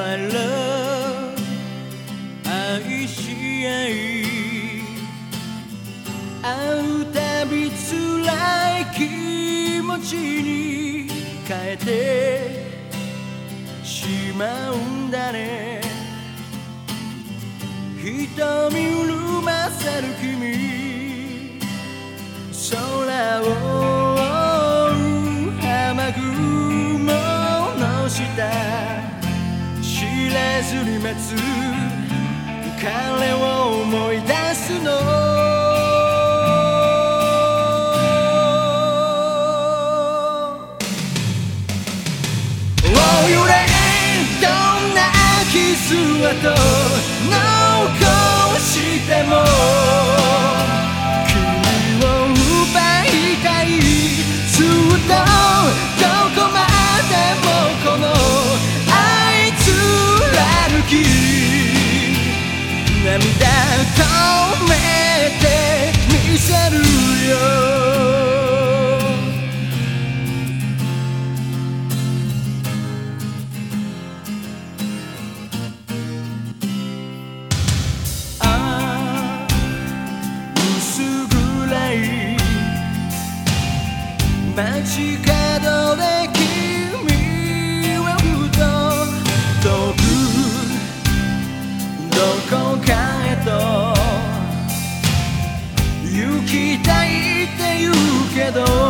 My love 愛し合い会うたび辛い気持ちに変えてしまうんだね。瞳潤ませる君ずに待つ。彼を思い出すの。お揺れどんな傷跡残しても。涙止めてみせるよ。ああ薄暗い街角で I don't know.